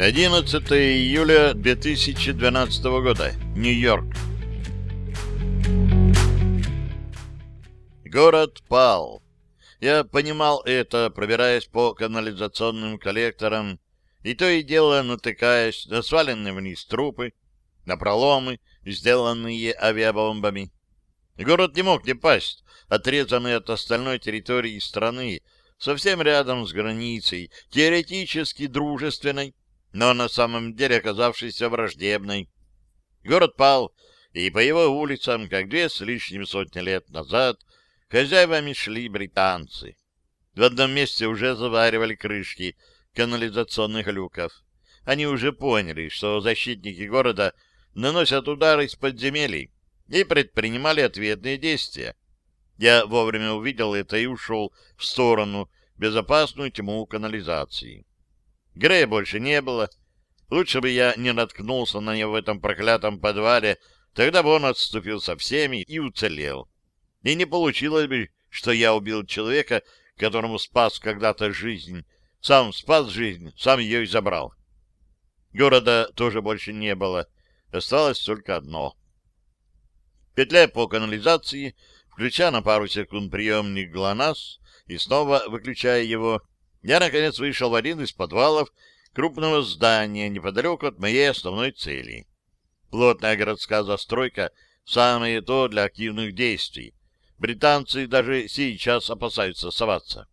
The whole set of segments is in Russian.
11 июля 2012 года. Нью-Йорк. Город пал. Я понимал это, пробираясь по канализационным коллекторам, и то и дело натыкаясь на сваленные вниз трупы, на проломы, сделанные авиабомбами. Город не мог не пасть, отрезанный от остальной территории страны, совсем рядом с границей, теоретически дружественной, но на самом деле оказавшейся враждебной. Город пал, и по его улицам, как две с лишним сотни лет назад, хозяевами шли британцы. В одном месте уже заваривали крышки канализационных люков. Они уже поняли, что защитники города наносят удары из подземелий и предпринимали ответные действия. Я вовремя увидел это и ушел в сторону, безопасную тьму канализации. Грея больше не было. Лучше бы я не наткнулся на него в этом проклятом подвале, тогда бы он отступил со всеми и уцелел. И не получилось бы, что я убил человека, которому спас когда-то жизнь. Сам спас жизнь, сам ее и забрал. Города тоже больше не было. Осталось только одно. Петляя по канализации, включая на пару секунд приемник ГЛОНАСС и снова выключая его, я, наконец, вышел в один из подвалов крупного здания неподалеку от моей основной цели. Плотная городская застройка — самое то для активных действий. Британцы даже сейчас опасаются соваться.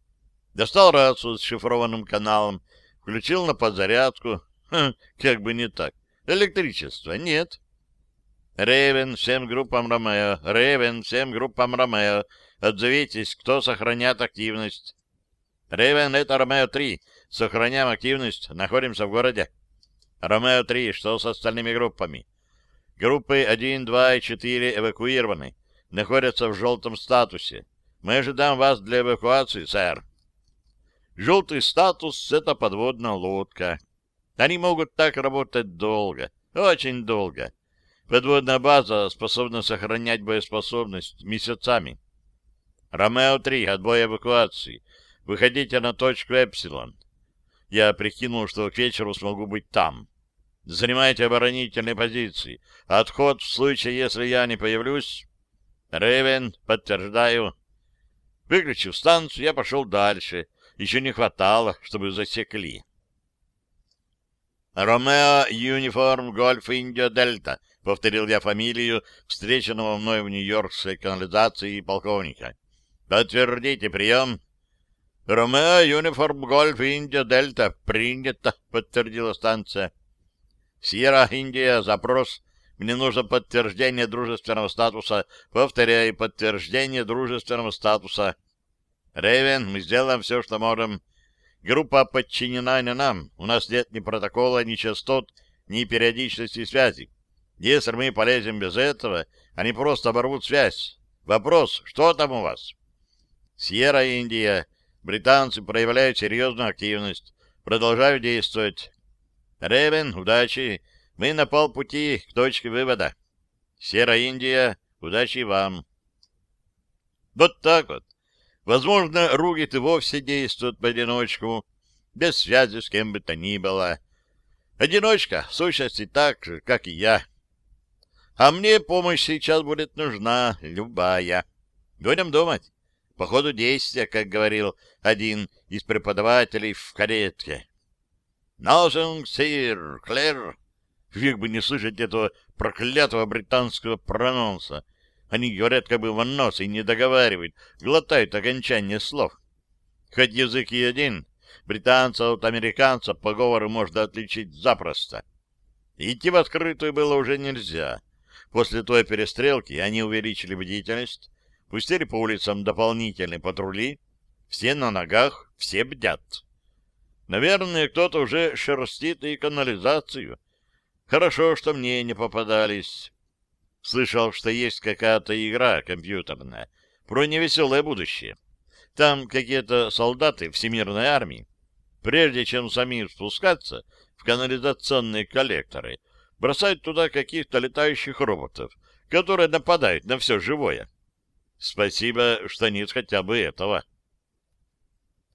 Достал рацию с шифрованным каналом, включил на подзарядку. Ха, как бы не так. Электричества нет. Рейвен всем группам Ромео. Рейвен всем группам Ромео. Отзовитесь, кто сохраняет активность. Рейвен, это Ромео-3. Сохраняем активность. Находимся в городе. Ромео-3, что с остальными группами? Группы 1, 2 и 4 эвакуированы. Находятся в желтом статусе. Мы ожидаем вас для эвакуации, сэр. Желтый статус — это подводная лодка. Они могут так работать долго, очень долго. Подводная база способна сохранять боеспособность месяцами. Ромео-3, отбой эвакуации. Выходите на точку Эпсилон. Я прикинул, что к вечеру смогу быть там. Занимайте оборонительные позиции. Отход в случае, если я не появлюсь. Рейвен, подтверждаю. Выключив станцию, я пошел дальше. Еще не хватало, чтобы засекли. «Ромео Юниформ Гольф Индио Дельта», — повторил я фамилию встреченного мной в Нью-Йоркской канализации полковника. «Подтвердите прием». «Ромео, Юниформ, Гольф, Индия, Дельта. Принято», — подтвердила станция. «Сьерра, Индия, запрос. Мне нужно подтверждение дружественного статуса. Повторяю, подтверждение дружественного статуса». «Рейвен, мы сделаем все, что можем. Группа подчинена не нам. У нас нет ни протокола, ни частот, ни периодичности связи. Если мы полезем без этого, они просто оборвут связь. Вопрос, что там у вас?» «Сьерра, Индия». Британцы проявляют серьезную активность. Продолжаю действовать. Ревен, удачи. Мы на полпути к точке вывода. Серая Индия, удачи вам. Вот так вот. Возможно, Ругит и вовсе действует в одиночку, без связи с кем бы то ни было. Одиночка, в сущности, так же, как и я. А мне помощь сейчас будет нужна, любая. Будем думать по ходу действия, как говорил один из преподавателей в каретке. «Нозен, сир, Клэр!» Век бы не слышать этого проклятого британского прононса. Они говорят как бы в нос и не договаривают, глотают окончание слов. Хоть язык и один, британца от американца по говору можно отличить запросто. Идти в открытую было уже нельзя. После той перестрелки они увеличили бдительность, Пустили по улицам дополнительные патрули. Все на ногах, все бдят. Наверное, кто-то уже шерстит и канализацию. Хорошо, что мне не попадались. Слышал, что есть какая-то игра компьютерная про невеселое будущее. Там какие-то солдаты Всемирной армии, прежде чем самим спускаться в канализационные коллекторы, бросают туда каких-то летающих роботов, которые нападают на все живое. Спасибо, что нет хотя бы этого.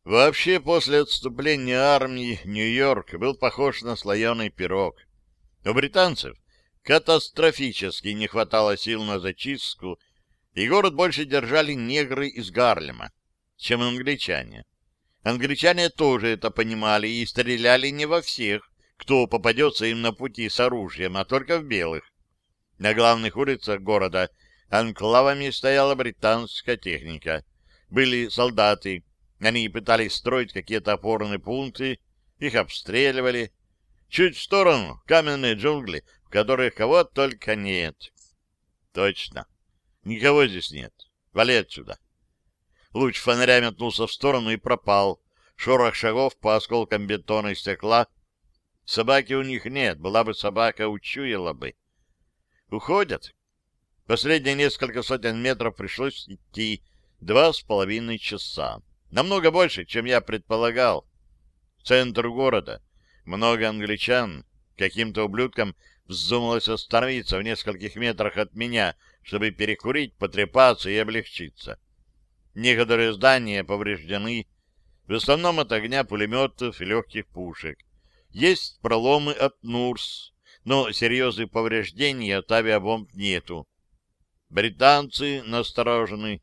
Вообще, после отступления армии Нью-Йорк был похож на слоеный пирог. У британцев катастрофически не хватало сил на зачистку, и город больше держали негры из Гарлема, чем англичане. Англичане тоже это понимали и стреляли не во всех, кто попадется им на пути с оружием, а только в белых. На главных улицах города анклавами стояла британская техника. Были солдаты, они пытались строить какие-то опорные пункты, их обстреливали. Чуть в сторону каменные джунгли, в которых кого только нет. Точно. Никого здесь нет. Вали отсюда. Луч фонаря метнулся в сторону и пропал. Шорох шагов по осколкам бетона и стекла. Собаки у них нет. Была бы собака, учуяла бы. Уходят. Последние несколько сотен метров пришлось идти два с половиной часа. Намного больше, чем я предполагал. Центр города. Много англичан. Каким-то ублюдкам вздумалось остановиться в нескольких метрах от меня, чтобы перекурить, потрепаться и облегчиться. Некоторые здания повреждены, в основном от огня пулеметов и легких пушек. Есть проломы от НУРС, но серьезных повреждений от авиабомб нету. Британцы насторожены.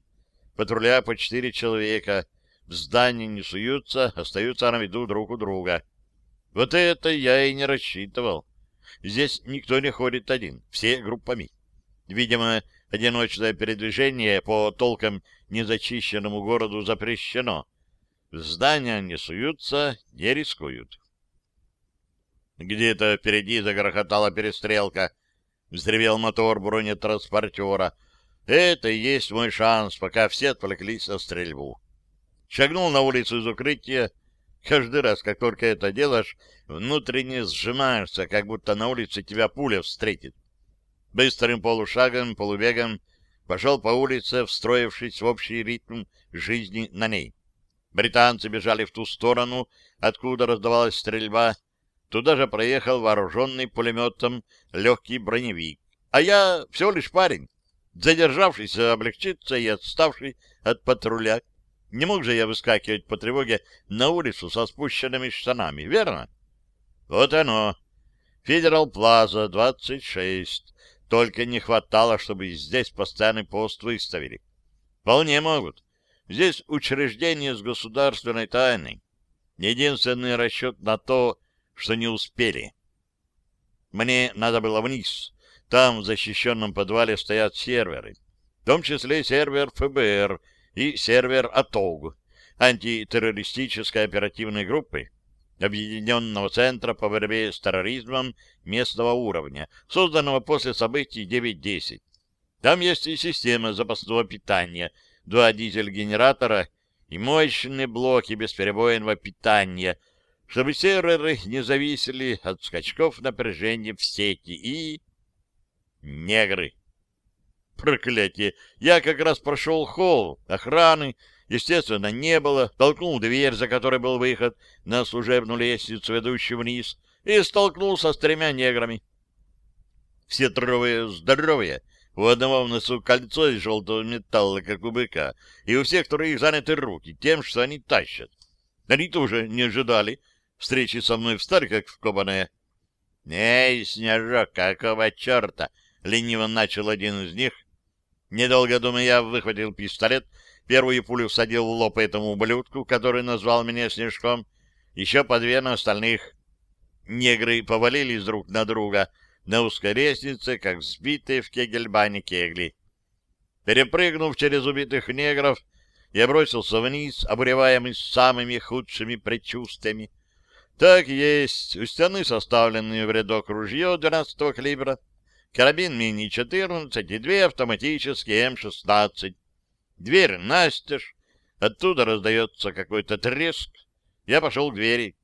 Патруля по четыре человека — в здание не суются, остаются на виду друг у друга. Вот это я и не рассчитывал. Здесь никто не ходит один, все группами. Видимо, одиночное передвижение по толком незачищенному городу запрещено. В здания не суются, не рискуют. Где-то впереди загрохотала перестрелка. Взревел мотор бронетранспортера. Это и есть мой шанс, пока все отвлеклись на стрельбу шагнул на улицу из укрытия. Каждый раз, как только это делаешь, внутренне сжимаешься, как будто на улице тебя пуля встретит. Быстрым полушагом, полубегом пошел по улице, встроившись в общий ритм жизни на ней. Британцы бежали в ту сторону, откуда раздавалась стрельба. Туда же проехал вооруженный пулеметом легкий броневик. А я всего лишь парень, задержавшийся облегчиться и отставший от патруля не мог же я выскакивать по тревоге на улицу со спущенными штанами, верно? Вот оно. Федерал Плаза, 26. Только не хватало, чтобы здесь постоянный пост выставили. Вполне могут. Здесь учреждение с государственной тайной. Единственный расчет на то, что не успели. Мне надо было вниз. Там, в защищенном подвале, стоят серверы. В том числе сервер ФБР — и сервер АТОГ, антитеррористической оперативной группы, Объединенного центра по борьбе с терроризмом местного уровня, созданного после событий 9.10. Там есть и система запасного питания, два дизель-генератора и мощные блоки бесперебойного питания, чтобы серверы не зависели от скачков напряжения в сети и... Негры. Проклятие! Я как раз прошел холл, охраны, естественно, не было, толкнул дверь, за которой был выход на служебную лестницу, ведущую вниз, и столкнулся с тремя неграми. Все трое здоровые, у одного в носу кольцо из желтого металла, как у быка, и у всех троих заняты руки тем, что они тащат. Они тоже не ожидали встречи со мной встали, как вкопанные. — Эй, Снежок, какого черта? — лениво начал один из них, Недолго думая, я выхватил пистолет, первую пулю всадил в лоб этому ублюдку, который назвал меня Снежком, еще по две на остальных. Негры повалились друг на друга на узкой лестнице, как сбитые в кегельбане кегли. Перепрыгнув через убитых негров, я бросился вниз, обуреваемый самыми худшими предчувствиями. Так есть, у стены составленные в рядок ружье 12-го калибра, карабин мини-14 и две автоматические М-16. Дверь настежь, оттуда раздается какой-то треск. Я пошел к двери.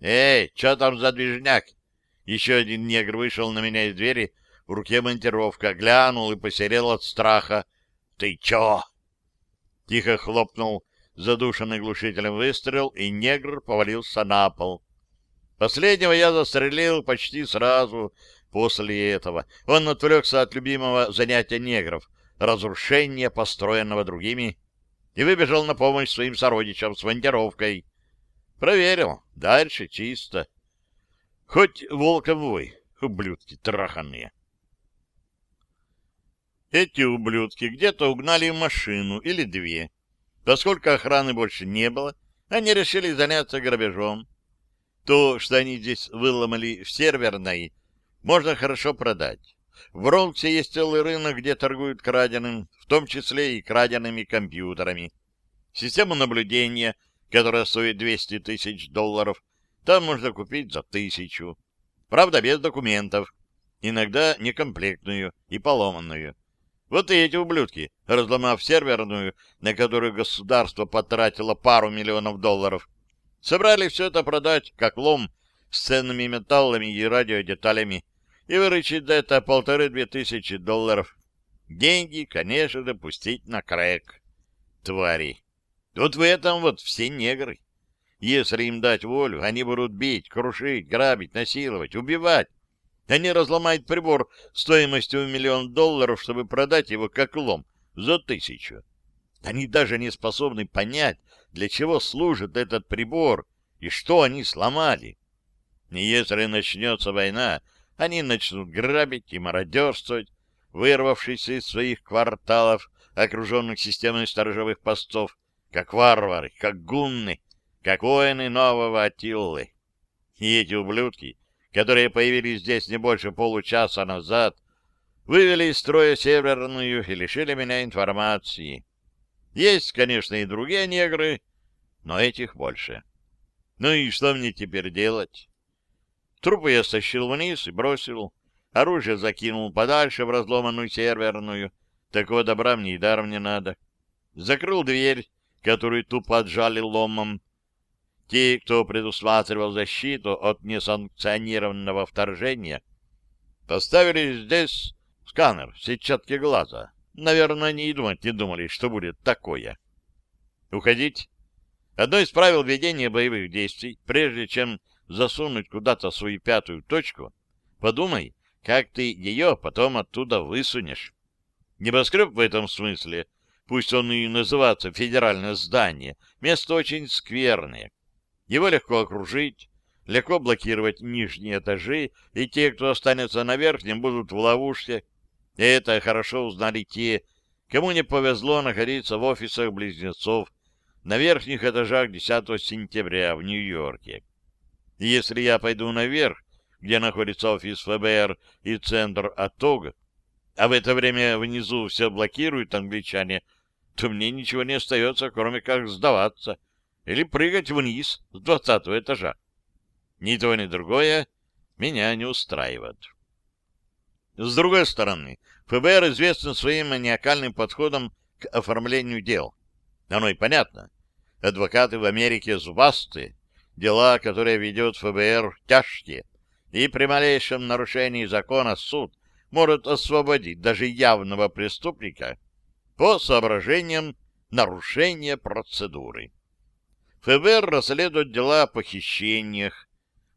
«Эй, что там за движняк?» Еще один негр вышел на меня из двери, в руке монтировка, глянул и посерел от страха. «Ты чё?» Тихо хлопнул задушенный глушителем выстрел, и негр повалился на пол. Последнего я застрелил почти сразу, После этого он отвлекся от любимого занятия негров — разрушения, построенного другими. и выбежал на помощь своим сородичам с монтировкой. Проверил. Дальше чисто. Хоть волком вой, ублюдки траханные. Эти ублюдки где-то угнали машину или две. Поскольку охраны больше не было, они решили заняться грабежом. То, что они здесь выломали в серверной, можно хорошо продать. В Бронксе есть целый рынок, где торгуют краденым, в том числе и краденными компьютерами. Систему наблюдения, которая стоит 200 тысяч долларов, там можно купить за тысячу. Правда, без документов. Иногда некомплектную и поломанную. Вот и эти ублюдки, разломав серверную, на которую государство потратило пару миллионов долларов, собрали все это продать как лом с ценными металлами и радиодеталями и выручить за это полторы-две тысячи долларов. Деньги, конечно же, пустить на крэк. Твари. Вот в этом вот все негры. Если им дать волю, они будут бить, крушить, грабить, насиловать, убивать. Они разломают прибор стоимостью в миллион долларов, чтобы продать его как лом за тысячу. Они даже не способны понять, для чего служит этот прибор и что они сломали. И если начнется война, они начнут грабить и мародерствовать, вырвавшись из своих кварталов, окруженных системой сторожевых постов, как варвары, как гунны, как воины нового Атиллы. И эти ублюдки, которые появились здесь не больше получаса назад, вывели из строя Северную и лишили меня информации. Есть, конечно, и другие негры, но этих больше. Ну и что мне теперь делать? Трупы я стащил вниз и бросил. Оружие закинул подальше в разломанную серверную. Такого добра мне и даром не надо. Закрыл дверь, которую тупо отжали ломом. Те, кто предусматривал защиту от несанкционированного вторжения, поставили здесь сканер сетчатки глаза. Наверное, они и думать не думали, что будет такое. Уходить? Одно из правил ведения боевых действий, прежде чем засунуть куда-то свою пятую точку, подумай, как ты ее потом оттуда высунешь. Небоскреб в этом смысле, пусть он и называется федеральное здание, место очень скверное. Его легко окружить, легко блокировать нижние этажи, и те, кто останется на верхнем, будут в ловушке. И это хорошо узнали те, кому не повезло находиться в офисах близнецов на верхних этажах 10 сентября в Нью-Йорке. Если я пойду наверх, где находится офис ФБР и центр АТОГ, а в это время внизу все блокируют англичане, то мне ничего не остается, кроме как сдаваться или прыгать вниз с двадцатого этажа. Ни то, ни другое меня не устраивает. С другой стороны, ФБР известен своим маниакальным подходом к оформлению дел. Оно и понятно. Адвокаты в Америке зубастые, Дела, которые ведет ФБР, тяжкие, и при малейшем нарушении закона суд может освободить даже явного преступника по соображениям нарушения процедуры. ФБР расследует дела о похищениях.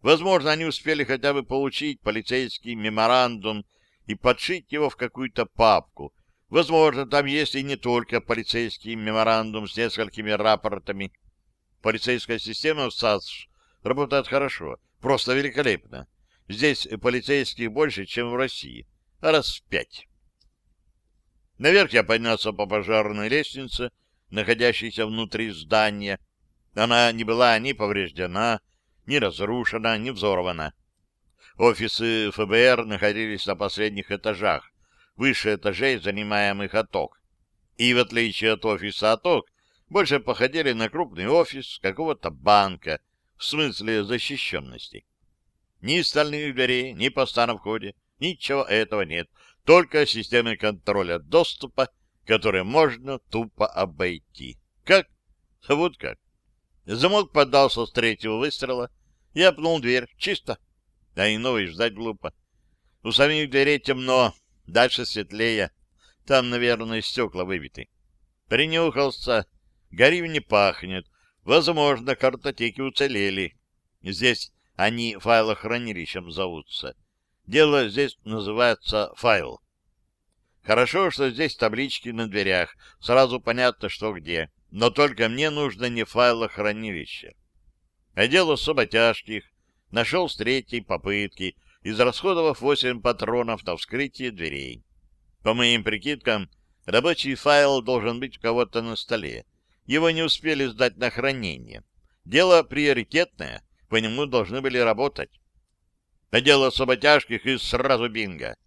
Возможно, они успели хотя бы получить полицейский меморандум и подшить его в какую-то папку. Возможно, там есть и не только полицейский меморандум с несколькими рапортами, Полицейская система в САС работает хорошо, просто великолепно. Здесь полицейских больше, чем в России, раз в пять. Наверх я поднялся по пожарной лестнице, находящейся внутри здания. Она не была ни повреждена, ни разрушена, ни взорвана. Офисы ФБР находились на последних этажах, выше этажей, занимаемых АТОК. И в отличие от офиса АТОК, больше походили на крупный офис какого-то банка, в смысле защищенности. Ни стальных дверей, ни поста на входе, ничего этого нет, только системы контроля доступа, которые можно тупо обойти. Как? Вот как. Замок поддался с третьего выстрела, я пнул дверь. Чисто. А иного и ждать глупо. У самих дверей темно, дальше светлее. Там, наверное, стекла выбиты. Принюхался, Горим не пахнет. Возможно, картотеки уцелели. Здесь они файлохранилищем зовутся. Дело здесь называется файл. Хорошо, что здесь таблички на дверях. Сразу понятно, что где. но только мне нужно не файлохранилище. Отдел особо тяжких нашел с третьей попытки, израсходовав восемь патронов на вскрытие дверей. По моим прикидкам, рабочий файл должен быть у кого-то на столе. Его не успели сдать на хранение. Дело приоритетное, по нему должны были работать. Отдел особо тяжких и сразу бинго.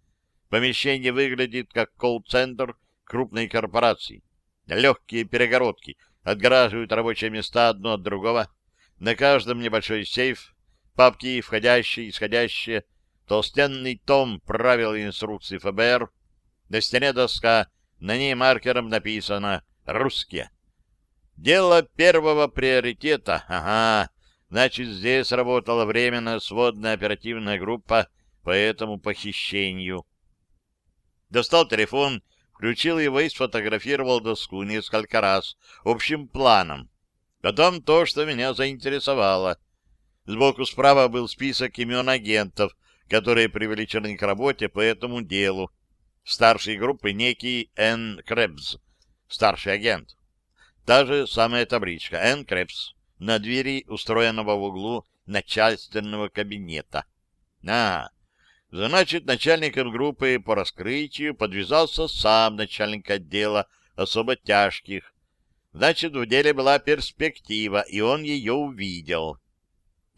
Помещение выглядит как колл-центр крупной корпорации. Легкие перегородки отгораживают рабочие места одно от другого. На каждом небольшой сейф, папки входящие и исходящие, толстенный том правил и инструкций ФБР, на стене доска, на ней маркером написано «Русские». Дело первого приоритета, ага, значит, здесь работала временная сводная оперативная группа по этому похищению. Достал телефон включил его и сфотографировал доску несколько раз общим планом. Потом то, что меня заинтересовало. Сбоку справа был список имен агентов, которые привлечены к работе по этому делу. Старший группы некий Н. Кребс, старший агент. Та же самая табличка Н. Кребс на двери, устроенного в углу начальственного кабинета. А, Значит, начальником группы по раскрытию подвязался сам начальник отдела особо тяжких. Значит, в деле была перспектива, и он ее увидел.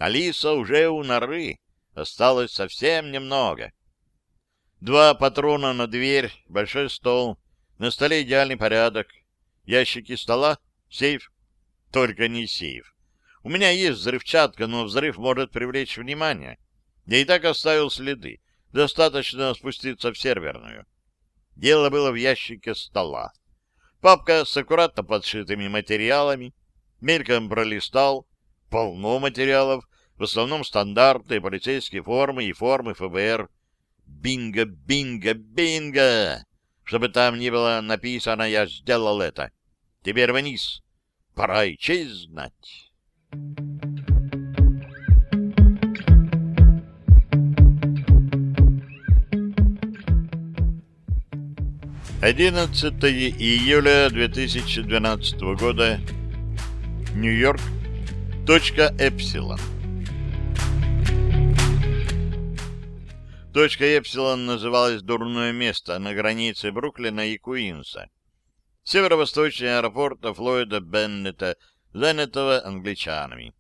Алиса уже у норы. Осталось совсем немного. Два патрона на дверь, большой стол. На столе идеальный порядок. Ящики стола, сейф. Только не сейф. У меня есть взрывчатка, но взрыв может привлечь внимание. Я и так оставил следы. Достаточно спуститься в серверную. Дело было в ящике стола. Папка с аккуратно подшитыми материалами. Мельком пролистал. Полно материалов. В основном стандартные полицейские формы и формы ФБР. Бинго, бинго, бинго! Чтобы там не было написано «Я сделал это». Теперь вниз. Пора и честь знать. 11 июля 2012 года. Нью-Йорк. Точка Эпсилон. Точка Эпсилон называлась «Дурное место» на границе Бруклина и Куинса. Северо-восточный аэропорт Флойда Беннета, занятого англичанами.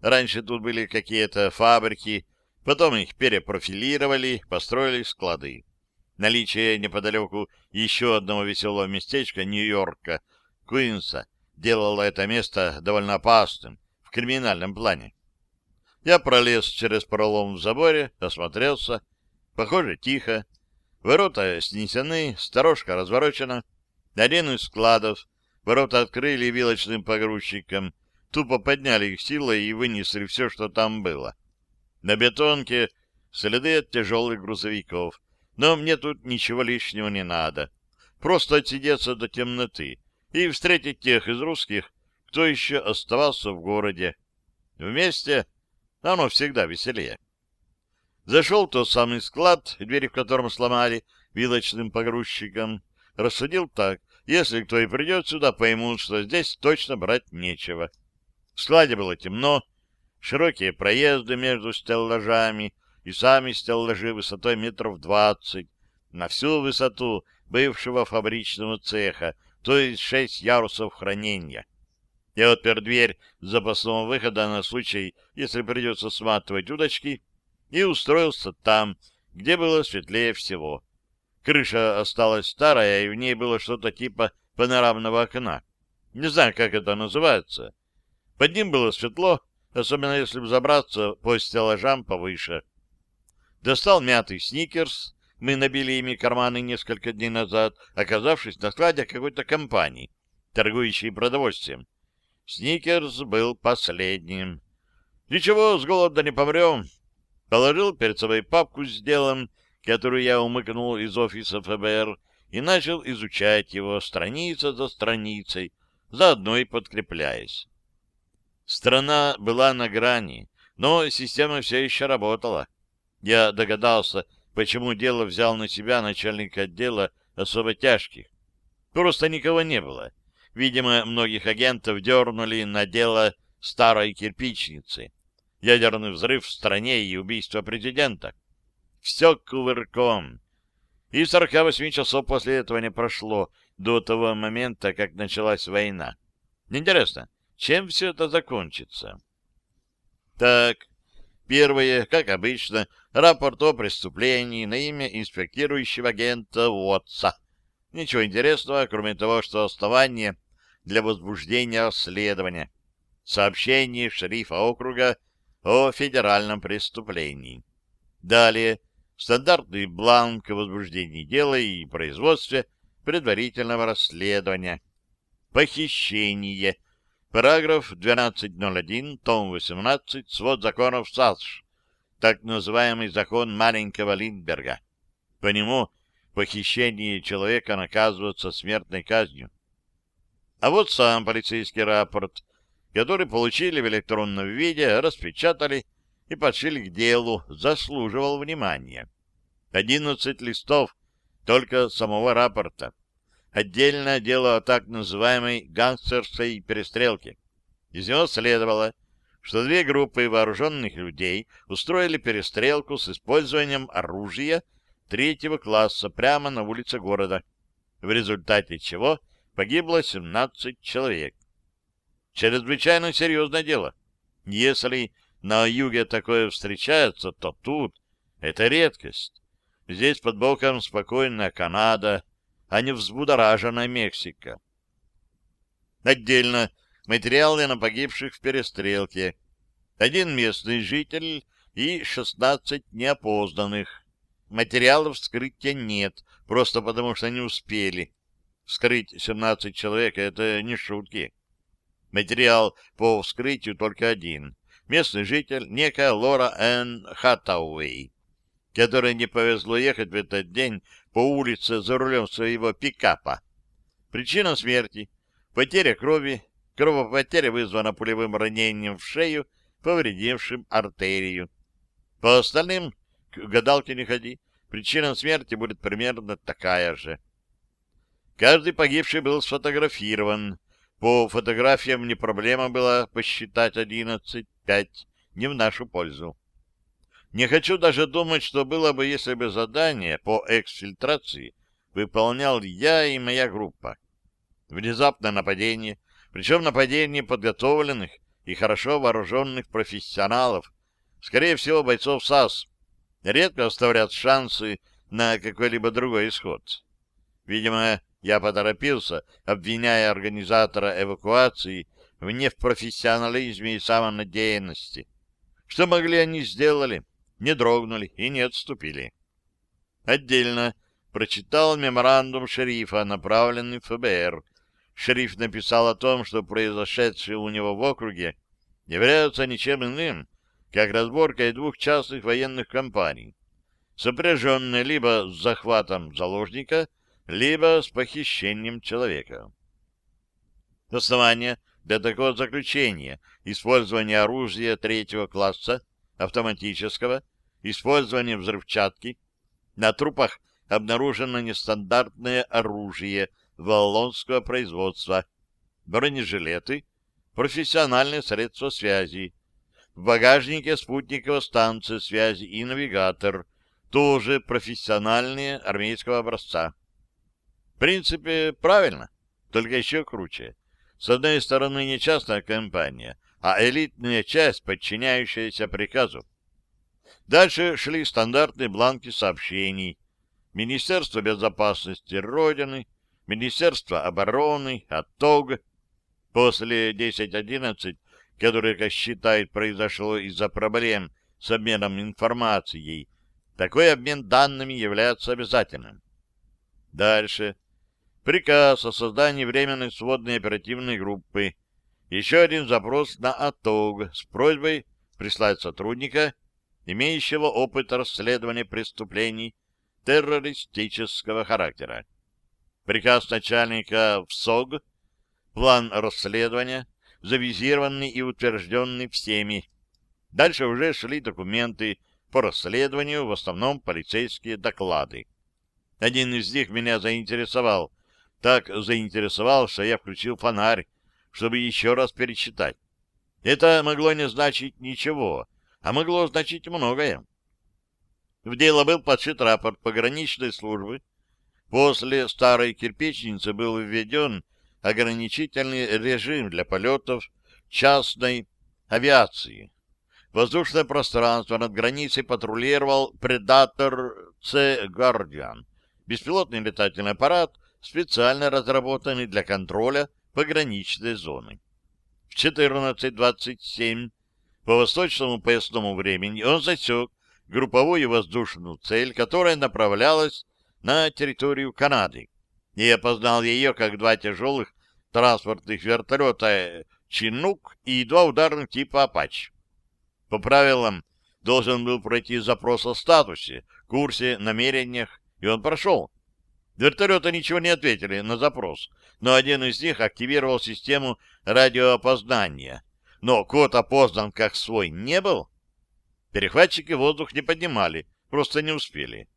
Раньше тут были какие-то фабрики, потом их перепрофилировали, построили склады. Наличие неподалеку еще одного веселого местечка Нью-Йорка, Куинса, делало это место довольно опасным в криминальном плане. Я пролез через пролом в заборе, осмотрелся. Похоже, тихо. Ворота снесены, сторожка разворочена. Из складов. Ворота открыли вилочным погрузчиком. Тупо подняли их силой и вынесли все, что там было. На бетонке следы от тяжелых грузовиков. Но мне тут ничего лишнего не надо. Просто отсидеться до темноты и встретить тех из русских, кто еще оставался в городе. Вместе оно всегда веселее. Зашел в тот самый склад, двери в котором сломали вилочным погрузчиком. Рассудил так, если кто и придет сюда, поймут, что здесь точно брать нечего. В складе было темно, широкие проезды между стеллажами, и сами стеллажи высотой метров двадцать, на всю высоту бывшего фабричного цеха, то есть шесть ярусов хранения. Я отпер дверь запасного выхода на случай, если придется сматывать удочки, и устроился там, где было светлее всего. Крыша осталась старая, и в ней было что-то типа панорамного окна. Не знаю, как это называется. Под ним было светло, особенно если взобраться по стеллажам повыше. Достал мятый сникерс, мы набили ими карманы несколько дней назад, оказавшись на складе какой-то компании, торгующей продовольствием. Сникерс был последним. Ничего, с голода не помрем. Положил перед собой папку с делом, которую я умыкнул из офиса ФБР, и начал изучать его страница за страницей, заодно и подкрепляясь. Страна была на грани, но система все еще работала. Я догадался, почему дело взял на себя начальник отдела особо тяжких. Просто никого не было. Видимо, многих агентов дернули на дело старой кирпичницы. Ядерный взрыв в стране и убийство президента. Все кувырком. И 48 часов после этого не прошло до того момента, как началась война. Интересно, чем все это закончится? Так, первое, как обычно, рапорт о преступлении на имя инспектирующего агента Уотса. Ничего интересного, кроме того, что основание для возбуждения расследования. Сообщение шерифа округа о федеральном преступлении. Далее стандартный бланк о возбуждении дела и производстве предварительного расследования. Похищение. Параграф 12.01, том 18, свод законов САСШ, так называемый закон маленького Линдберга. По нему похищение человека наказывается смертной казнью. А вот сам полицейский рапорт, который получили в электронном виде, распечатали и подшили к делу, заслуживал внимания. 11 листов только самого рапорта. Отдельное дело о так называемой гангстерской перестрелке. Из него следовало, что две группы вооруженных людей устроили перестрелку с использованием оружия третьего класса прямо на улице города, в результате чего погибло 17 человек. Чрезвычайно серьезное дело. Если на юге такое встречается, то тут это редкость. Здесь под боком спокойная Канада, а не взбудораженная Мексика. Отдельно материалы на погибших в перестрелке. Один местный житель и 16 неопознанных. Материалов вскрытия нет, просто потому что не успели. Вскрыть 17 человек — это не шутки. Материал по вскрытию только один. Местный житель, некая Лора Н. Хаттауэй, которой не повезло ехать в этот день по улице за рулем своего пикапа. Причина смерти — потеря крови. Кровопотеря вызвана пулевым ранением в шею, повредившим артерию. По остальным к гадалке не ходи. Причина смерти будет примерно такая же. Каждый погибший был сфотографирован. По фотографиям не проблема была посчитать одиннадцать, пять, не в нашу пользу. Не хочу даже думать, что было бы, если бы задание по эксфильтрации выполнял я и моя группа. Внезапное нападение, причем нападение подготовленных и хорошо вооруженных профессионалов, скорее всего, бойцов САС, редко оставляют шансы на какой-либо другой исход. Видимо, я поторопился, обвиняя организатора эвакуации в непрофессионализме и самонадеянности. Что могли они сделали? Не дрогнули и не отступили. Отдельно прочитал меморандум шерифа, направленный в ФБР. Шериф написал о том, что произошедшее у него в округе является ничем иным, как разборкой двух частных военных компаний, сопряженной либо с захватом заложника, либо с похищением человека. Основание для такого заключения использование оружия третьего класса, автоматического, использование взрывчатки. На трупах обнаружено нестандартное оружие валлонского производства, бронежилеты, профессиональные средства связи. В багажнике спутниковая станция связи и навигатор, тоже профессиональные армейского образца. Принципе, правильно, только еще круче. С одной стороны, не частная компания, а элитная часть, подчиняющаяся приказу. Дальше шли стандартные бланки сообщений. Министерство безопасности Родины, Министерство обороны, АТОГ. После 10.11, которое, как считает, произошло из-за проблем с обменом информацией, такой обмен данными является обязательным. Дальше Приказ о создании временной сводной оперативной группы. Еще один запрос на АТОГ с просьбой прислать сотрудника, имеющего опыт расследования преступлений террористического характера. Приказ начальника ВСОГ, план расследования, завизированный и утвержденный всеми. Дальше уже шли документы по расследованию, в основном полицейские доклады. Один из них меня заинтересовал — так заинтересовал, что я включил фонарь, чтобы еще раз перечитать. Это могло не значить ничего, а могло значить многое. В дело был подшит рапорт пограничной службы. После старой кирпичницы был введен ограничительный режим для полетов частной авиации. Воздушное пространство над границей патрулировал «Предатор С. Гардиан», беспилотный летательный аппарат, специально разработанный для контроля пограничной зоны. В 14.27 по восточному поясному времени он засек групповую воздушную цель, которая направлялась на территорию Канады, и опознал ее как два тяжелых транспортных вертолета «Чинук» и два ударных типа «Апач». По правилам, должен был пройти запрос о статусе, курсе, намерениях, и он прошел. Вертолеты ничего не ответили на запрос, но один из них активировал систему радиоопознания. Но код опознан как свой не был. Перехватчики воздух не поднимали, просто не успели.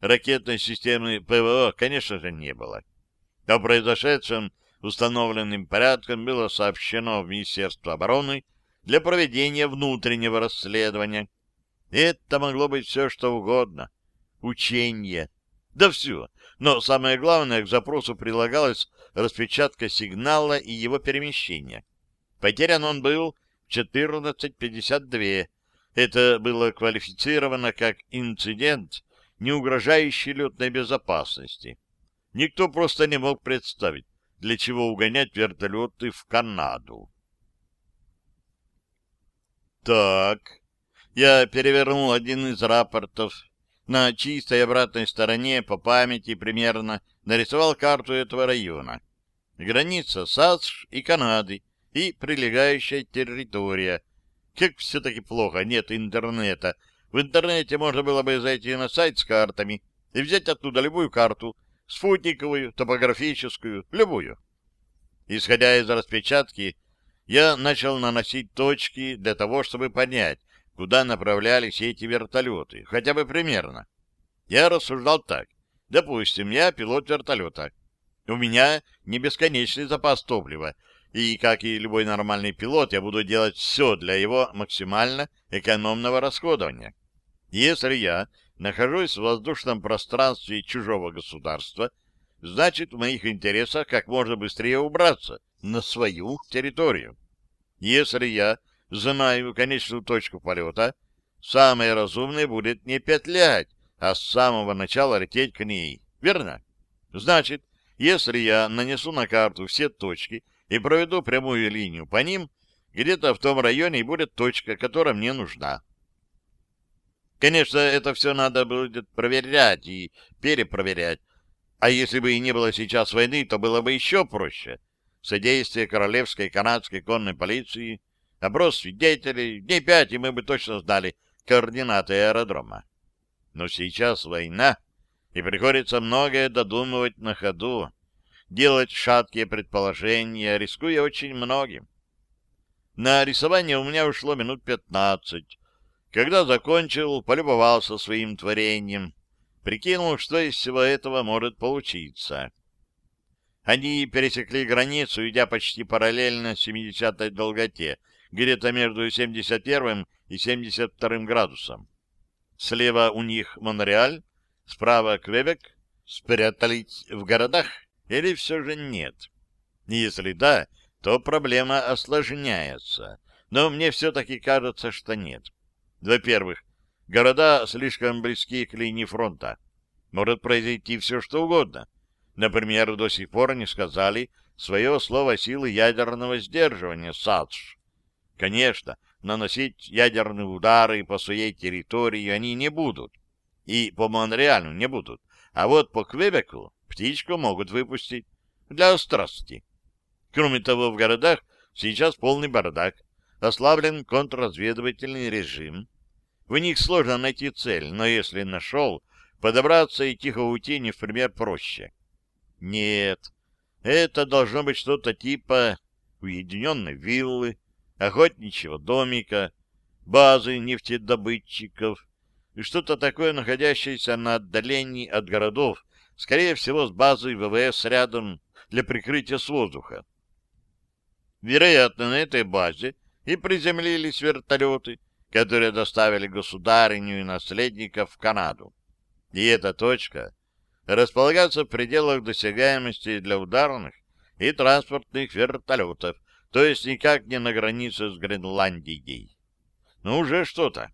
Ракетной системы ПВО, конечно же, не было. О произошедшем установленным порядком было сообщено в Министерство обороны для проведения внутреннего расследования. Это могло быть все, что угодно. Учение. Да все. Но самое главное, к запросу прилагалась распечатка сигнала и его перемещения. Потерян он был в 14.52. Это было квалифицировано как инцидент, не угрожающий летной безопасности. Никто просто не мог представить, для чего угонять вертолеты в Канаду. Так, я перевернул один из рапортов. На чистой обратной стороне по памяти примерно нарисовал карту этого района. Граница САСШ и Канады и прилегающая территория. Как все-таки плохо, нет интернета. В интернете можно было бы зайти на сайт с картами и взять оттуда любую карту, спутниковую, топографическую, любую. Исходя из распечатки, я начал наносить точки для того, чтобы понять, куда направлялись эти вертолеты, хотя бы примерно. Я рассуждал так. Допустим, я пилот вертолета. У меня не бесконечный запас топлива, и, как и любой нормальный пилот, я буду делать все для его максимально экономного расходования. Если я нахожусь в воздушном пространстве чужого государства, значит, в моих интересах как можно быстрее убраться на свою территорию. Если я знаю конечную точку полета, самое разумное будет не петлять, а с самого начала лететь к ней. Верно? Значит, если я нанесу на карту все точки и проведу прямую линию по ним, где-то в том районе и будет точка, которая мне нужна. Конечно, это все надо будет проверять и перепроверять, а если бы и не было сейчас войны, то было бы еще проще. Содействие Королевской канадской конной полиции, опрос свидетелей, дней пять, и мы бы точно знали координаты аэродрома. Но сейчас война, и приходится многое додумывать на ходу, делать шаткие предположения, рискуя очень многим. На рисование у меня ушло минут пятнадцать. Когда закончил, полюбовался своим творением, прикинул, что из всего этого может получиться. Они пересекли границу, идя почти параллельно 70-й долготе, где-то между 71 и 72 градусом. Слева у них Монреаль, справа Квебек. Спрятались в городах или все же нет? Если да, то проблема осложняется. Но мне все-таки кажется, что нет. Во-первых, Города слишком близки к линии фронта. Может произойти все, что угодно. Например, до сих пор не сказали свое слово силы ядерного сдерживания САДШ. Конечно, наносить ядерные удары по своей территории они не будут. И по Монреалю не будут. А вот по Квебеку птичку могут выпустить для острости. Кроме того, в городах сейчас полный бардак. Ослаблен контрразведывательный режим. В них сложно найти цель, но если нашел, подобраться и тихо уйти не в пример проще. Нет, это должно быть что-то типа уединенной виллы, охотничьего домика, базы нефтедобытчиков и что-то такое, находящееся на отдалении от городов, скорее всего, с базой ВВС рядом для прикрытия с воздуха. Вероятно, на этой базе и приземлились вертолеты, которые доставили государыню и наследников в Канаду. И эта точка располагается в пределах досягаемости для ударных и транспортных вертолетов, то есть никак не на границе с Гренландией. Ну, уже что-то.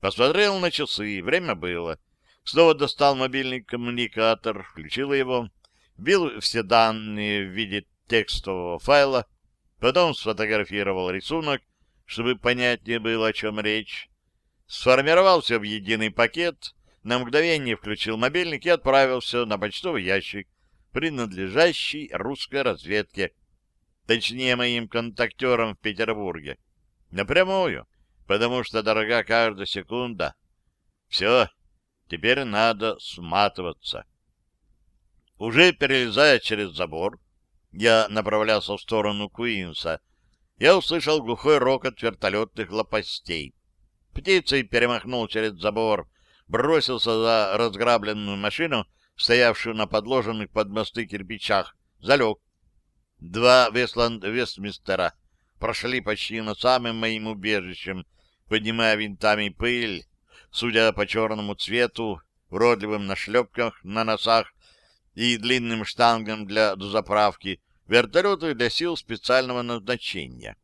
Посмотрел на часы, время было. Снова достал мобильный коммуникатор, включил его, вбил все данные в виде текстового файла, потом сфотографировал рисунок, чтобы понятнее было, о чем речь, сформировал все в единый пакет, на мгновение включил мобильник и отправился на почтовый ящик, принадлежащий русской разведке, точнее моим контактерам в Петербурге. Напрямую, потому что дорога каждая секунда. Все, теперь надо сматываться. Уже перелезая через забор, я направлялся в сторону Куинса, я услышал глухой рокот вертолетных лопастей. Птицей перемахнул через забор, бросился за разграбленную машину, стоявшую на подложенных под мосты кирпичах, залег. Два Вестланд-Вестмистера прошли почти над самым моим убежищем, поднимая винтами пыль, судя по черному цвету, уродливым нашлепках на носах и длинным штангам для дозаправки, вертолеты для сил специального назначения.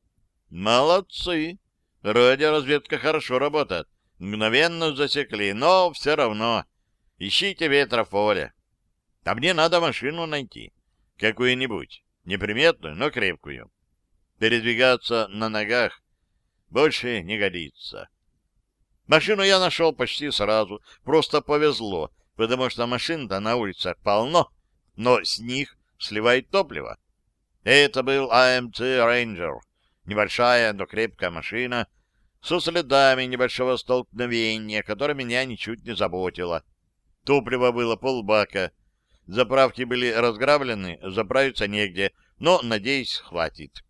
Молодцы! Радиоразведка хорошо работает. Мгновенно засекли, но все равно. Ищите ветра в поле. А мне надо машину найти. Какую-нибудь. Неприметную, но крепкую. Передвигаться на ногах больше не годится. Машину я нашел почти сразу. Просто повезло, потому что машин-то на улицах полно, но с них сливает топливо. Это был АМЦ «Рейнджер», небольшая, но крепкая машина, со следами небольшого столкновения, которое меня ничуть не заботило. Топлива было полбака, заправки были разграблены, заправиться негде, но, надеюсь, хватит.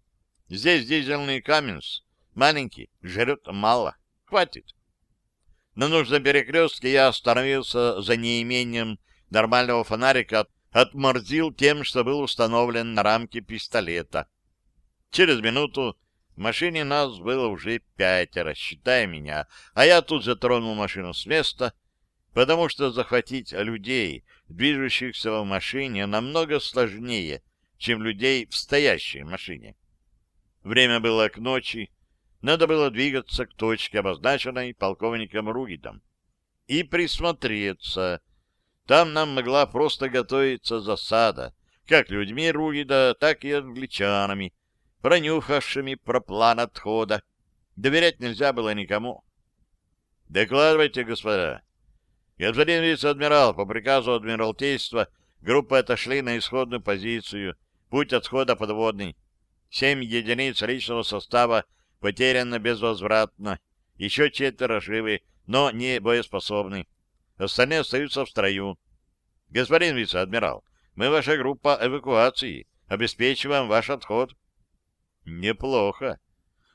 Здесь дизельный Каменс, маленький, жрет мало, хватит. На нужном перекрестке я остановился за неимением нормального фонарика отморзил тем, что был установлен на рамке пистолета. Через минуту в машине нас было уже пятеро, считая меня, а я тут затронул машину с места, потому что захватить людей, движущихся в машине, намного сложнее, чем людей в стоящей машине. Время было к ночи, надо было двигаться к точке, обозначенной полковником Ругидом, и присмотреться — там нам могла просто готовиться засада, как людьми Ругида, так и англичанами, пронюхавшими про план отхода. Доверять нельзя было никому. Докладывайте, господа. Господин вице-адмирал, по приказу Адмиралтейства группы отошли на исходную позицию. Путь отхода подводный. Семь единиц личного состава потеряно безвозвратно. Еще четверо живы, но не боеспособны. Остальные остаются в строю. Господин вице-адмирал, мы ваша группа эвакуации. Обеспечиваем ваш отход. Неплохо.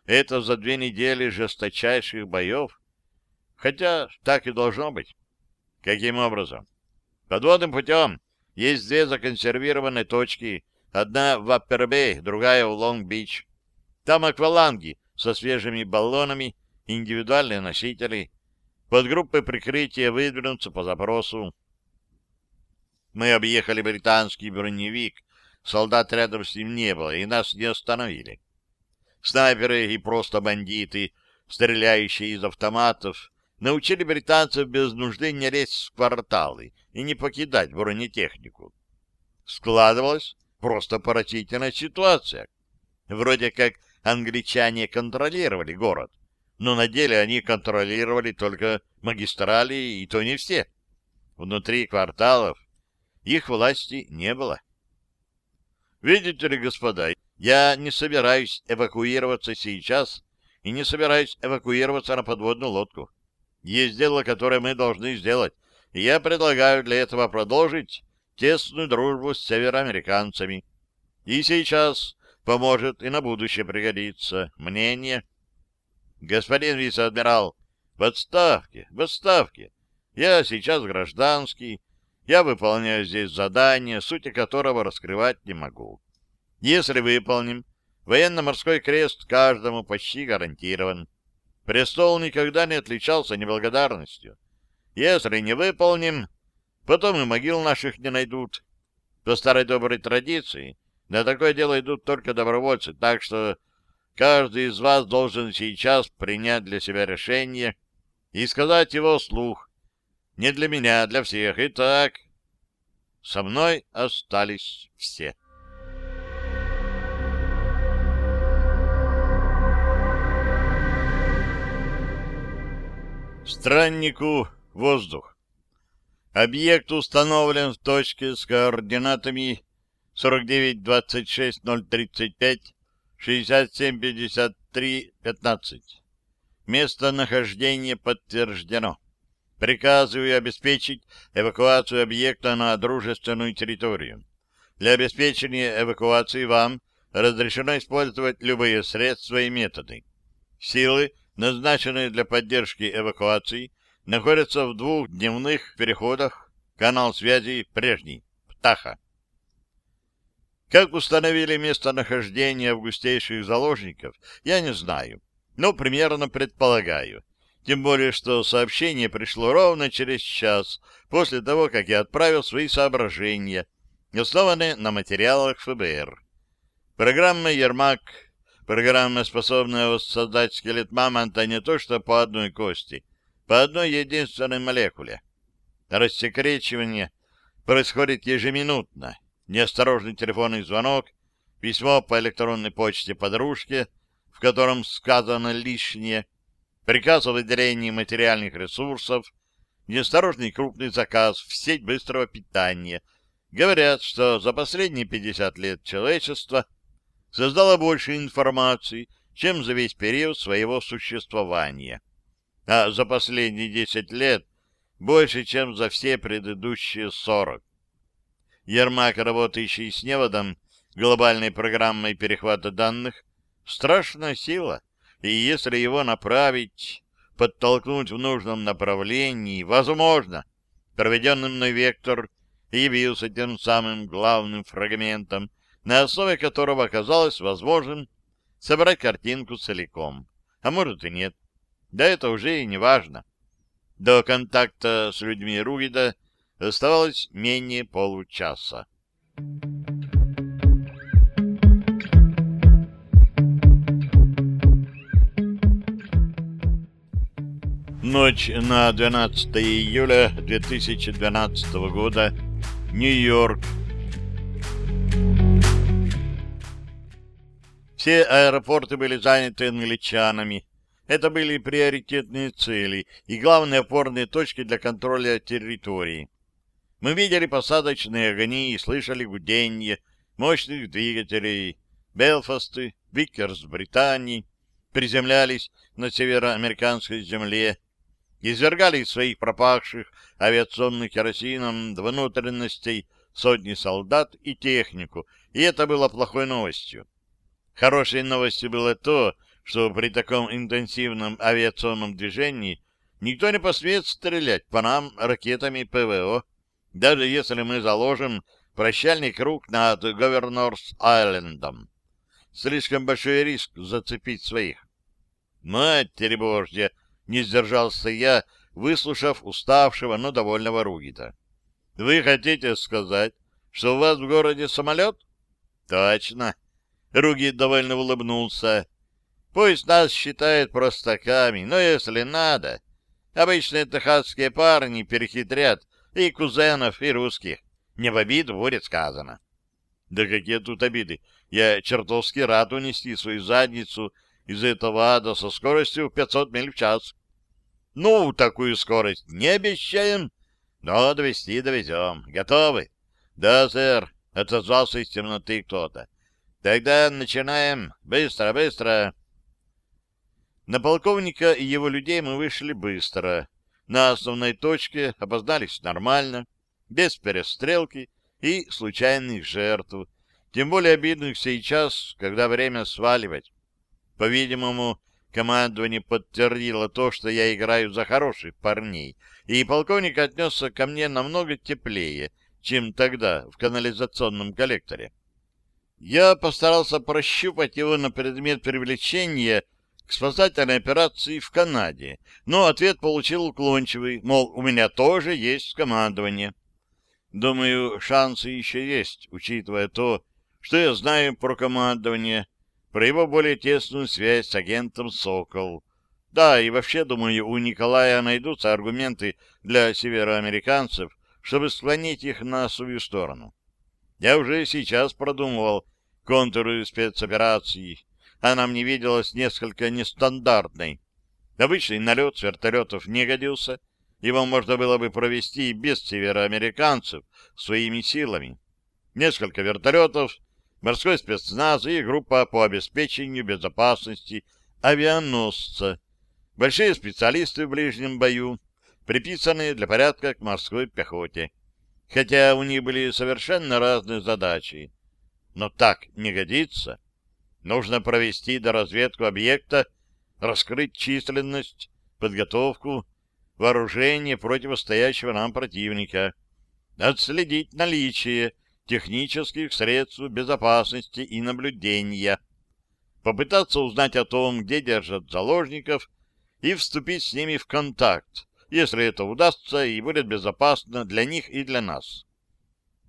Это за две недели жесточайших боев. Хотя так и должно быть. Каким образом? Подводным путем. Есть две законсервированные точки. Одна в Аппербей, другая в Лонг-Бич. Там акваланги со свежими баллонами, индивидуальные носители. Подгруппы прикрытия выдвинутся по запросу. Мы объехали британский броневик, солдат рядом с ним не было, и нас не остановили. Снайперы и просто бандиты, стреляющие из автоматов, научили британцев без нужды не лезть в кварталы и не покидать бронетехнику. Складывалась просто поразительная ситуация. Вроде как англичане контролировали город, но на деле они контролировали только магистрали, и то не все. Внутри кварталов их власти не было. Видите ли, господа, я не собираюсь эвакуироваться сейчас и не собираюсь эвакуироваться на подводную лодку. Есть дело, которое мы должны сделать, и я предлагаю для этого продолжить тесную дружбу с североамериканцами. И сейчас поможет и на будущее пригодится мнение Господин вице-адмирал, в отставке, в отставке. Я сейчас гражданский, Я выполняю здесь задание, сути которого раскрывать не могу. Если выполним, военно-морской крест каждому почти гарантирован. Престол никогда не отличался неблагодарностью. Если не выполним, потом и могил наших не найдут. По старой доброй традиции на такое дело идут только добровольцы, так что каждый из вас должен сейчас принять для себя решение и сказать его слух. Не для меня, а для всех. Итак, со мной остались все. Страннику воздух. Объект установлен в точке с координатами 49-26-035, 67-53-15. Местонахождение подтверждено. Приказываю обеспечить эвакуацию объекта на дружественную территорию. Для обеспечения эвакуации вам разрешено использовать любые средства и методы. Силы, назначенные для поддержки эвакуации, находятся в двух дневных переходах. Канал связи прежний. Птаха. Как установили местонахождение августейших заложников, я не знаю, но примерно предполагаю. Тем более, что сообщение пришло ровно через час после того, как я отправил свои соображения, основанные на материалах ФБР. Программа «Ермак» Программа, способная воссоздать скелет мамонта не то что по одной кости, по одной единственной молекуле. Рассекречивание происходит ежеминутно. Неосторожный телефонный звонок, письмо по электронной почте подружке, в котором сказано лишнее, приказ о выделении материальных ресурсов, неосторожный крупный заказ в сеть быстрого питания. Говорят, что за последние 50 лет человечество создало больше информации, чем за весь период своего существования а за последние 10 лет больше, чем за все предыдущие 40. Ермак, работающий с неводом, глобальной программой перехвата данных, страшная сила, и если его направить, подтолкнуть в нужном направлении, возможно, проведенный мной вектор явился тем самым главным фрагментом, на основе которого оказалось возможным собрать картинку целиком, а может и нет. Да это уже и не важно. До контакта с людьми Руида оставалось менее получаса. Ночь на 12 июля 2012 года. Нью-Йорк. Все аэропорты были заняты англичанами, это были приоритетные цели и главные опорные точки для контроля территории. Мы видели посадочные огни и слышали гуденье мощных двигателей. Белфасты, Викерс Британии приземлялись на североамериканской земле, извергали из своих пропахших авиационным керосином внутренностей сотни солдат и технику, и это было плохой новостью. Хорошей новостью было то, что при таком интенсивном авиационном движении никто не посмеет стрелять по нам ракетами ПВО, даже если мы заложим прощальный круг над Говернорс-Айлендом. Слишком большой риск зацепить своих. Матери Божья! Не сдержался я, выслушав уставшего, но довольного Ругита. Вы хотите сказать, что у вас в городе самолет? Точно. Ругит довольно улыбнулся. Пусть нас считают простаками, но если надо, обычные техасские парни перехитрят и кузенов, и русских. Не в обиду будет сказано. Да какие тут обиды! Я чертовски рад унести свою задницу из этого ада со скоростью 500 миль в час. Ну, такую скорость не обещаем, но довести довезем. Готовы? Да, сэр, отозвался из темноты кто-то. Тогда начинаем. Быстро, быстро. На полковника и его людей мы вышли быстро. На основной точке опознались нормально, без перестрелки и случайных жертв, тем более обидных сейчас, когда время сваливать. По-видимому, командование подтвердило то, что я играю за хороших парней, и полковник отнесся ко мне намного теплее, чем тогда в канализационном коллекторе. Я постарался прощупать его на предмет привлечения к спасательной операции в Канаде, но ответ получил уклончивый, мол, у меня тоже есть командование. Думаю, шансы еще есть, учитывая то, что я знаю про командование, про его более тесную связь с агентом «Сокол». Да, и вообще, думаю, у Николая найдутся аргументы для североамериканцев, чтобы склонить их на свою сторону. Я уже сейчас продумывал контуры спецоперации. Она мне виделась несколько нестандартной. Обычный налет с вертолетов не годился. Его можно было бы провести и без североамериканцев своими силами. Несколько вертолетов, морской спецназ и группа по обеспечению безопасности авианосца. Большие специалисты в ближнем бою, приписанные для порядка к морской пехоте. Хотя у них были совершенно разные задачи. Но так не годится. Нужно провести доразведку объекта, раскрыть численность, подготовку, вооружение противостоящего нам противника, отследить наличие технических средств безопасности и наблюдения, попытаться узнать о том, где держат заложников, и вступить с ними в контакт, если это удастся и будет безопасно для них и для нас.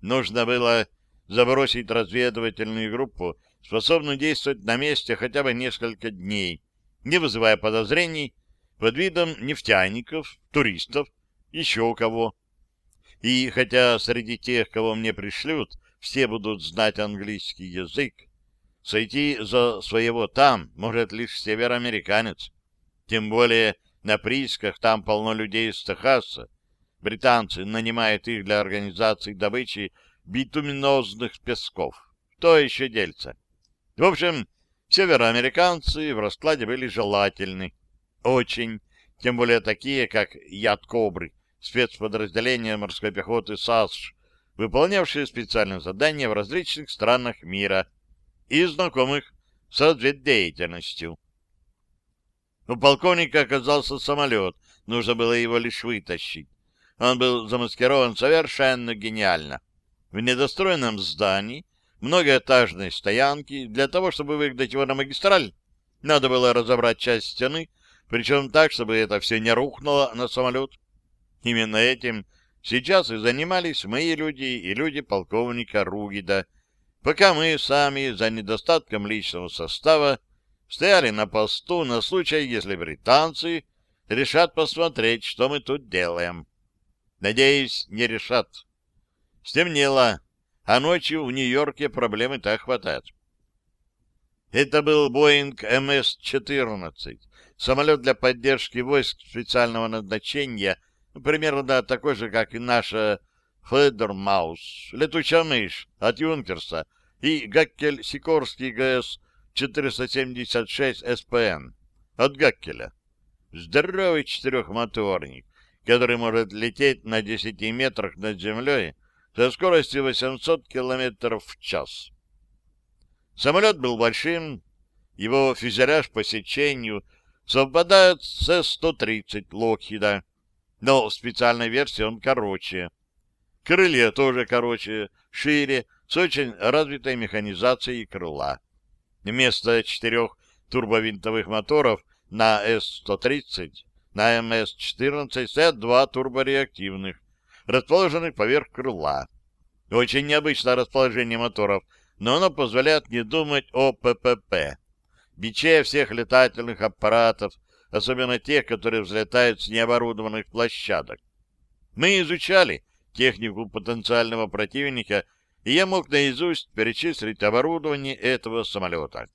Нужно было забросить разведывательную группу, способную действовать на месте хотя бы несколько дней, не вызывая подозрений, под видом нефтяников, туристов, еще кого. И хотя среди тех, кого мне пришлют, все будут знать английский язык, сойти за своего там может лишь североамериканец. Тем более на приисках там полно людей из Техаса. Британцы нанимают их для организации добычи битуминозных песков. То еще дельца. В общем, североамериканцы в раскладе были желательны. Очень. Тем более такие, как Яд Кобры, спецподразделения морской пехоты САСШ, выполнявшие специальные задания в различных странах мира и знакомых с разведдеятельностью. У полковника оказался самолет, нужно было его лишь вытащить. Он был замаскирован совершенно гениально. В недостроенном здании, многоэтажной стоянки, для того, чтобы выгнать его на магистраль, надо было разобрать часть стены, причем так, чтобы это все не рухнуло на самолет. Именно этим сейчас и занимались мои люди и люди полковника Ругида, пока мы сами за недостатком личного состава стояли на посту на случай, если британцы решат посмотреть, что мы тут делаем. Надеюсь, не решат. Стемнело, а ночью в Нью-Йорке проблемы так хватает. Это был Боинг МС-14, самолет для поддержки войск специального назначения, примерно такой же, как и наша Федермаус, летучая мышь от Юнкерса и Гаккель-Сикорский ГС-476 СПН от Гаккеля. Здоровый четырехмоторник, который может лететь на 10 метрах над землей со скоростью 800 км в час. Самолет был большим, его фюзеляж по сечению совпадает с С-130 Локхида, но в специальной версии он короче. Крылья тоже короче, шире, с очень развитой механизацией крыла. Вместо четырех турбовинтовых моторов на С-130 на МС-14 стоят два турбореактивных, расположенных поверх крыла. Очень необычное расположение моторов, но оно позволяет не думать о ППП, биче всех летательных аппаратов, особенно тех, которые взлетают с необорудованных площадок. Мы изучали технику потенциального противника, и я мог наизусть перечислить оборудование этого самолета.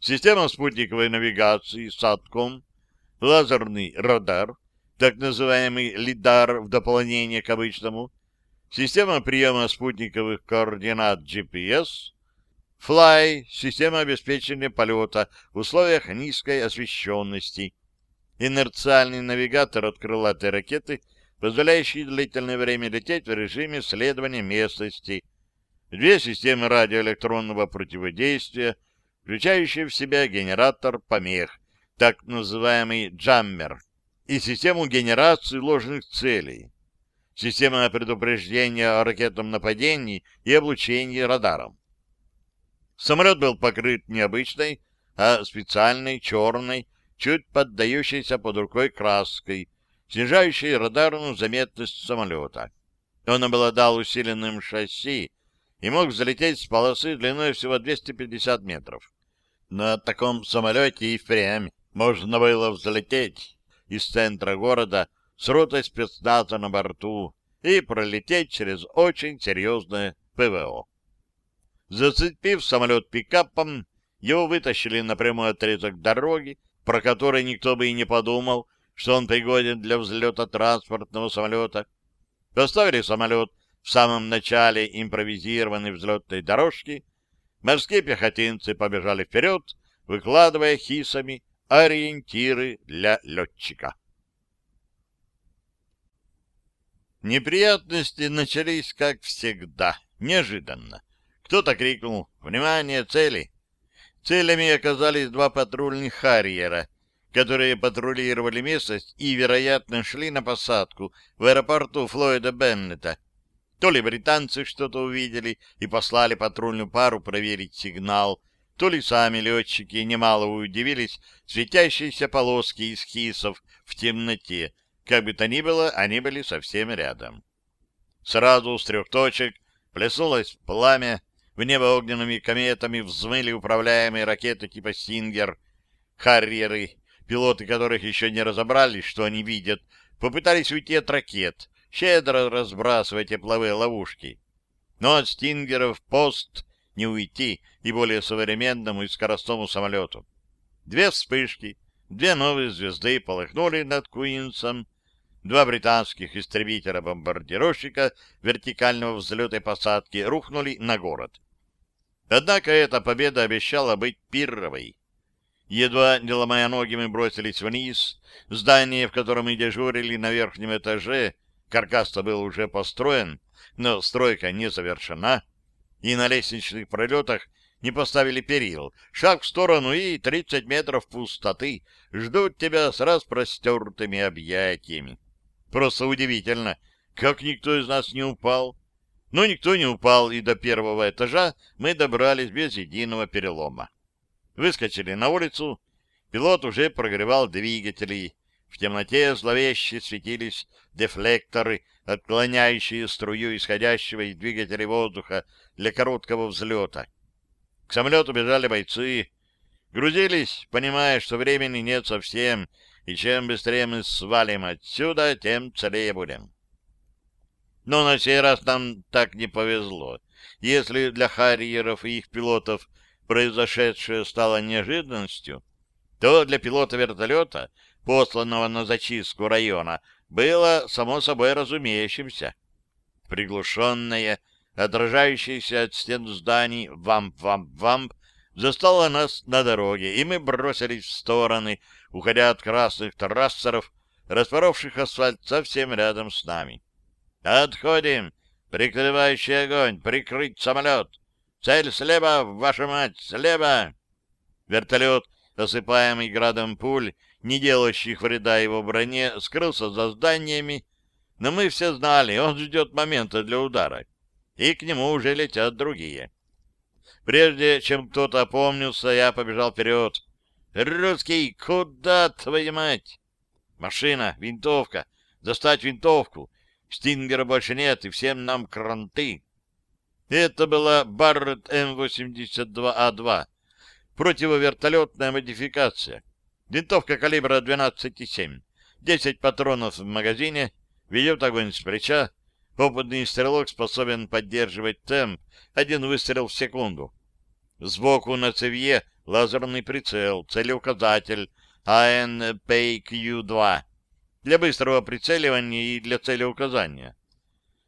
Система спутниковой навигации САТКОМ, лазерный радар, так называемый лидар в дополнение к обычному, система приема спутниковых координат GPS, Fly — система обеспечения полета в условиях низкой освещенности, инерциальный навигатор от крылатой ракеты, позволяющий длительное время лететь в режиме следования местности, две системы радиоэлектронного противодействия, включающие в себя генератор помех так называемый «джаммер», и систему генерации ложных целей, система предупреждения о ракетном нападении и облучении радаром. Самолет был покрыт необычной, а специальной черной, чуть поддающейся под рукой краской, снижающей радарную заметность самолета. Он обладал усиленным шасси и мог взлететь с полосы длиной всего 250 метров. На таком самолете и впрямь можно было взлететь из центра города с ротой спецназа на борту и пролететь через очень серьезное ПВО. Зацепив самолет пикапом, его вытащили на прямой отрезок дороги, про который никто бы и не подумал, что он пригоден для взлета транспортного самолета. Поставили самолет в самом начале импровизированной взлетной дорожки, морские пехотинцы побежали вперед, выкладывая хисами ориентиры для летчика. Неприятности начались, как всегда, неожиданно. Кто-то крикнул «Внимание, цели!». Целями оказались два патрульных «Харьера», которые патрулировали местность и, вероятно, шли на посадку в аэропорту Флойда Беннета. То ли британцы что-то увидели и послали патрульную пару проверить сигнал, то ли сами летчики немало удивились светящиеся полоски из хисов в темноте. Как бы то ни было, они были совсем рядом. Сразу с трех точек плеснулось пламя, в небо огненными кометами взмыли управляемые ракеты типа «Стингер». Харриеры, пилоты которых еще не разобрались, что они видят, попытались уйти от ракет, щедро разбрасывая тепловые ловушки. Но от «Стингеров» пост не уйти и более современному и скоростному самолету. Две вспышки, две новые звезды полыхнули над Куинсом, Два британских истребителя-бомбардировщика вертикального взлета и посадки рухнули на город. Однако эта победа обещала быть пирровой. Едва не ломая ноги, мы бросились вниз. Здание, в котором мы дежурили на верхнем этаже, каркас-то был уже построен, но стройка не завершена, и на лестничных пролетах не поставили перил. Шаг в сторону и 30 метров пустоты ждут тебя с распростертыми объятиями. Просто удивительно, как никто из нас не упал. Но никто не упал, и до первого этажа мы добрались без единого перелома. Выскочили на улицу, пилот уже прогревал двигатели. В темноте зловеще светились дефлекторы, отклоняющие струю исходящего из двигателя воздуха для короткого взлета. К самолету бежали бойцы, грузились, понимая, что времени нет совсем, и чем быстрее мы свалим отсюда, тем целее будем. Но на сей раз нам так не повезло. Если для харьеров и их пилотов произошедшее стало неожиданностью, то для пилота вертолета, посланного на зачистку района, было само собой разумеющимся. Приглушенная, отражающаяся от стен зданий вамп-вамп-вамп застала нас на дороге, и мы бросились в стороны, уходя от красных трассеров, распоровших асфальт совсем рядом с нами. «Отходим! Прикрывающий огонь! Прикрыть самолет! Цель слева, ваша мать, слева!» Вертолет, осыпаемый градом пуль, не делающих вреда его броне, скрылся за зданиями, но мы все знали, он ждет момента для удара, и к нему уже летят другие. Прежде чем кто-то опомнился, я побежал вперед. «Русский, куда, твою мать?» «Машина, винтовка, достать винтовку. Стингера больше нет, и всем нам кранты». Это была Барретт М-82А2, противовертолетная модификация. Винтовка калибра 12,7, 10 патронов в магазине, ведет огонь с плеча, Опытный стрелок способен поддерживать темп, один выстрел в секунду. Сбоку на цевье лазерный прицел, целеуказатель ANPQ-2 для быстрого прицеливания и для целеуказания.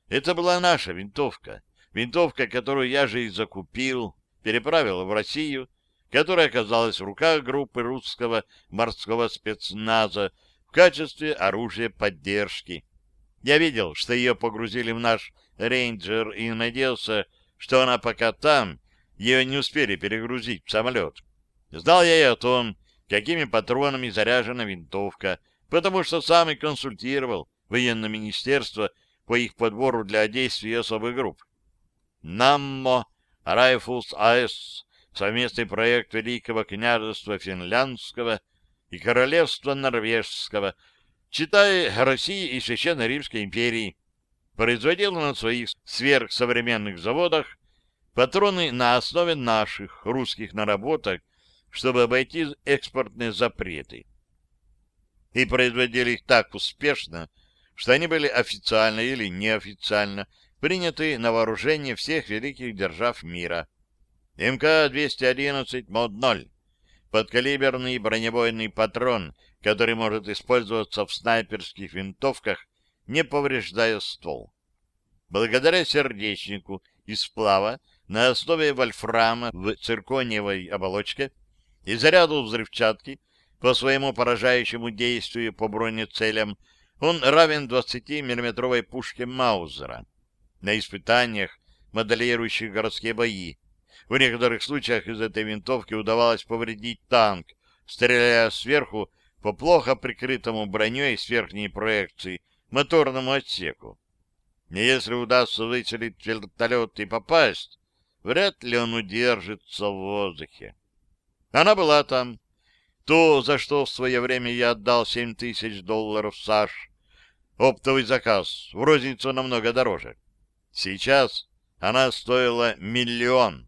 Это была наша винтовка, винтовка, которую я же и закупил, переправил в Россию, которая оказалась в руках группы русского морского спецназа в качестве оружия поддержки. Я видел, что ее погрузили в наш рейнджер и надеялся, что она пока там, ее не успели перегрузить в самолет. Знал я и о том, какими патронами заряжена винтовка, потому что сам и консультировал военное министерство по их подбору для действий особых групп. Наммо Райфулс АС, совместный проект Великого княжества Финляндского и Королевства Норвежского, читай России и Священной Римской империи, производил на своих сверхсовременных заводах патроны на основе наших русских наработок, чтобы обойти экспортные запреты. И производили их так успешно, что они были официально или неофициально приняты на вооружение всех великих держав мира. МК-211 МОД-0 подкалиберный бронебойный патрон, который может использоваться в снайперских винтовках, не повреждая ствол. Благодаря сердечнику из сплава на основе вольфрама в циркониевой оболочке и заряду взрывчатки по своему поражающему действию по бронецелям он равен 20-миллиметровой пушке Маузера. На испытаниях, моделирующих городские бои, в некоторых случаях из этой винтовки удавалось повредить танк, стреляя сверху по плохо прикрытому броней с верхней проекции моторному отсеку. Если удастся выцелить вертолет и попасть, вряд ли он удержится в воздухе. Она была там. То, за что в свое время я отдал семь тысяч долларов САШ. Оптовый заказ, в розницу намного дороже. Сейчас она стоила миллион.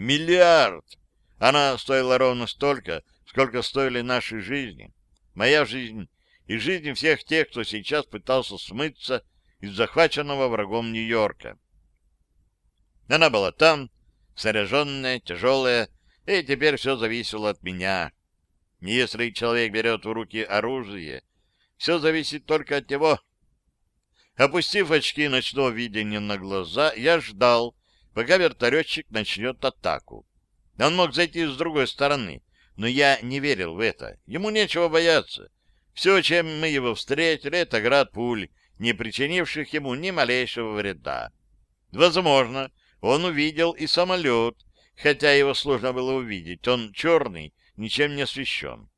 Миллиард! Она стоила ровно столько, сколько стоили наши жизни. Моя жизнь и жизнь всех тех, кто сейчас пытался смыться из захваченного врагом Нью-Йорка. Она была там, снаряженная, тяжелая, и теперь все зависело от меня. Если человек берет в руки оружие, все зависит только от него. Опустив очки ночного видения на глаза, я ждал, пока вертолетчик начнет атаку. Он мог зайти с другой стороны, но я не верил в это. Ему нечего бояться. Все, чем мы его встретили, это град пуль, не причинивших ему ни малейшего вреда. Возможно, он увидел и самолет, хотя его сложно было увидеть. Он черный, ничем не освещен.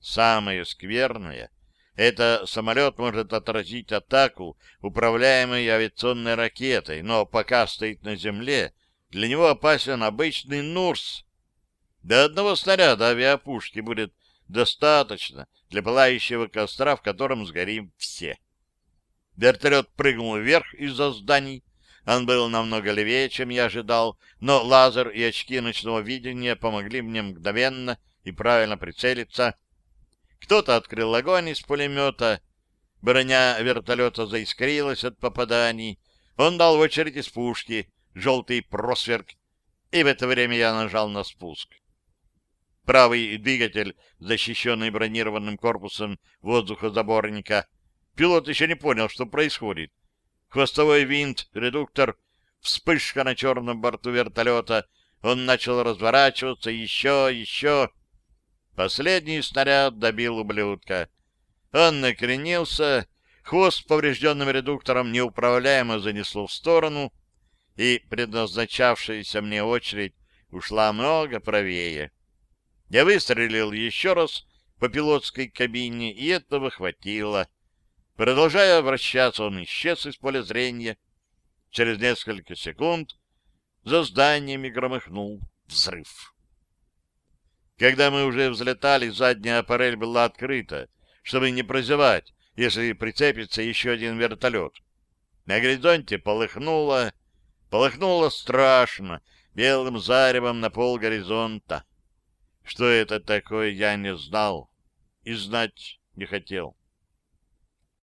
Самое скверное — это самолет может отразить атаку, управляемой авиационной ракетой, но пока стоит на земле, для него опасен обычный Нурс. До одного снаряда авиапушки будет достаточно для пылающего костра, в котором сгорим все. Вертолет прыгнул вверх из-за зданий, он был намного левее, чем я ожидал, но лазер и очки ночного видения помогли мне мгновенно и правильно прицелиться. Кто-то открыл огонь из пулемета. Броня вертолета заискрилась от попаданий. Он дал в очередь из пушки желтый просверк, и в это время я нажал на спуск. Правый двигатель, защищенный бронированным корпусом воздухозаборника, пилот еще не понял, что происходит хвостовой винт, редуктор, вспышка на черном борту вертолета. Он начал разворачиваться еще, еще. Последний снаряд добил ублюдка. Он накренился, хвост поврежденным редуктором неуправляемо занесло в сторону, и предназначавшаяся мне очередь ушла много правее. Я выстрелил еще раз по пилотской кабине, и этого хватило. Продолжая вращаться, он исчез из поля зрения. Через несколько секунд за зданиями громыхнул взрыв. Когда мы уже взлетали, задняя аппарель была открыта, чтобы не прозевать, если прицепится еще один вертолет. На горизонте полыхнуло, полыхнуло страшно, белым заревом на пол горизонта. Что это такое, я не знал и знать не хотел.